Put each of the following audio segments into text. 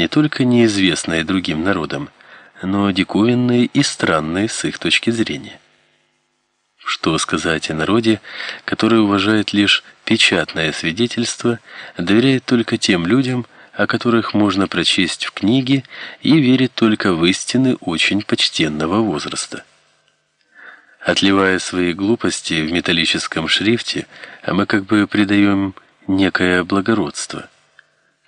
не только неизвестные другим народам, но диковинные и странные с их точки зрения. Что сказать о народе, который уважает лишь печатное свидетельство, доверяет только тем людям, о которых можно прочесть в книге, и верит только в истины очень почтенного возраста. Отливая свои глупости в металлическом шрифте, мы как бы придаем некое благородство.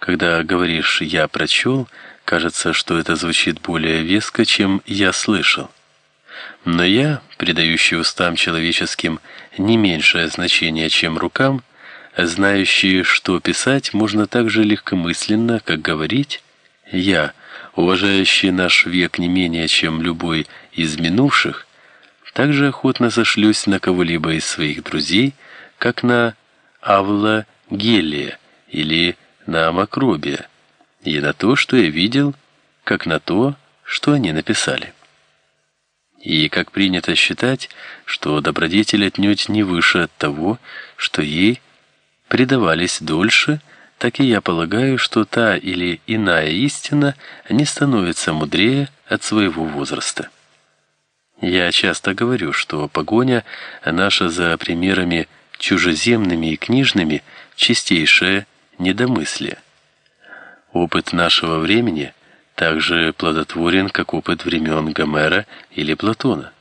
Когда говоришь «я прочел», кажется, что это звучит более веско, чем «я слышал». Но я, придающий устам человеческим не меньшее значение, чем рукам, знающий, что писать можно так же легкомысленно, как говорить, я, уважающий наш век не менее, чем любой из минувших, также охотно зашлюсь на кого-либо из своих друзей, как на Авла Гелия или на Макробия, и на то, что я видел, как на то, что они написали. И как принято считать, что добродетель отнюдь не выше от того, что ей предавались дольше, так и я полагаю, что та или иная истина не становится мудрее от своего возраста. Я часто говорю, что погоня наша за примерами чужеземными и книжными чистейшее недомыслие. Опыт нашего времени так же плодотворен, как опыт времен Гомера или Платона.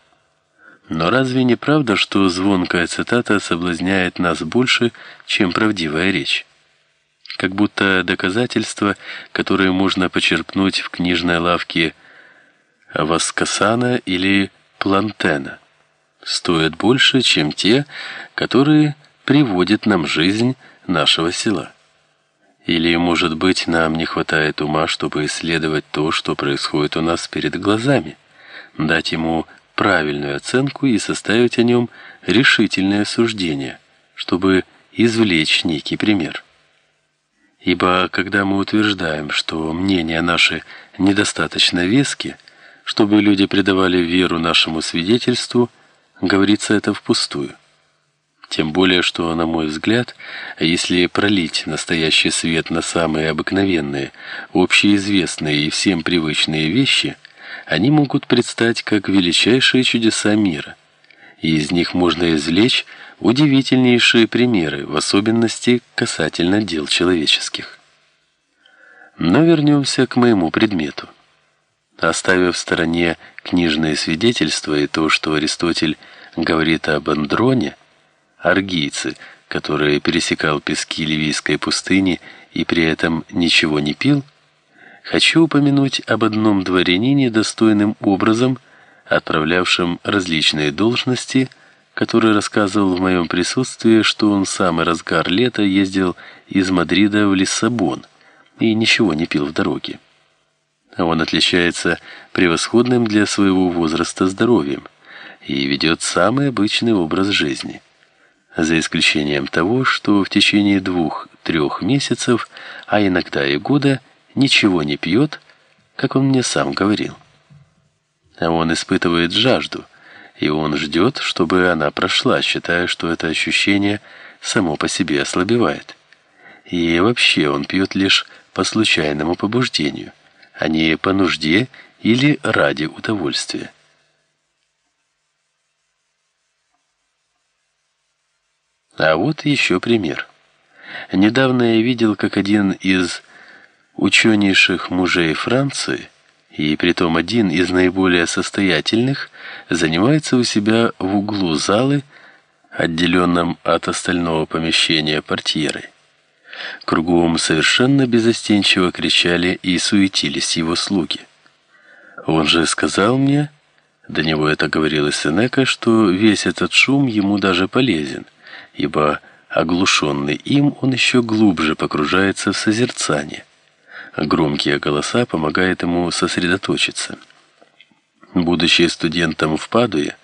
Но разве не правда, что звонкая цитата соблазняет нас больше, чем правдивая речь? Как будто доказательства, которые можно почерпнуть в книжной лавке Васкасана или Плантена, стоят больше, чем те, которые приводят нам жизнь нашего села. Или, может быть, нам не хватает ума, чтобы исследовать то, что происходит у нас перед глазами, дать ему правильную оценку и составить о нем решительное суждение, чтобы извлечь некий пример. Ибо когда мы утверждаем, что мнения наши недостаточно вески, чтобы люди придавали веру нашему свидетельству, говорится это впустую. Тем более, что, на мой взгляд, если пролить настоящий свет на самые обыкновенные, общеизвестные и всем привычные вещи, они могут предстать как величайшие чудеса мира. И из них можно извлечь удивительнейшие примеры, в особенности касательно дел человеческих. Но вернемся к моему предмету. Оставив в стороне книжные свидетельства и то, что Аристотель говорит об Андроне, аргийце, который пересекал пески Ливийской пустыни и при этом ничего не пил, хочу упомянуть об одном дворянине достойным образом отправлявшем различные должности, который рассказывал в моем присутствии, что он в самый разгар лета ездил из Мадрида в Лиссабон и ничего не пил в дороге. Он отличается превосходным для своего возраста здоровьем и ведет самый обычный образ жизни. За исключением того, что в течение двух-трех месяцев, а иногда и года, ничего не пьет, как он мне сам говорил. А он испытывает жажду, и он ждет, чтобы она прошла, считая, что это ощущение само по себе ослабевает. И вообще он пьет лишь по случайному побуждению – а не по нужде или ради удовольствия. А вот еще пример. Недавно я видел, как один из ученейших мужей Франции, и притом один из наиболее состоятельных, занимается у себя в углу залы, отделенном от остального помещения портьерой. Кругом совершенно безостенчиво кричали и суетились его слуги. Он же сказал мне, до него это говорил Сенека, что весь этот шум ему даже полезен, ибо оглушенный им он еще глубже погружается в созерцание. Громкие голоса помогают ему сосредоточиться. Будучи студентом в Падуе,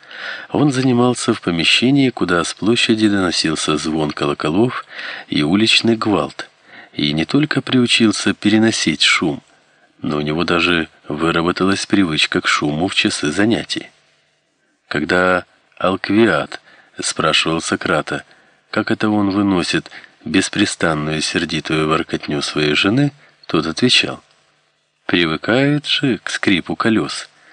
он занимался в помещении, куда с площади доносился звон колоколов и уличный гвалт, и не только приучился переносить шум, но у него даже выработалась привычка к шуму в часы занятий. Когда Алквиат спрашивал Сократа, как это он выносит беспрестанную сердитую воркотню своей жены, тот отвечал: Привыкает же к скрипу колес.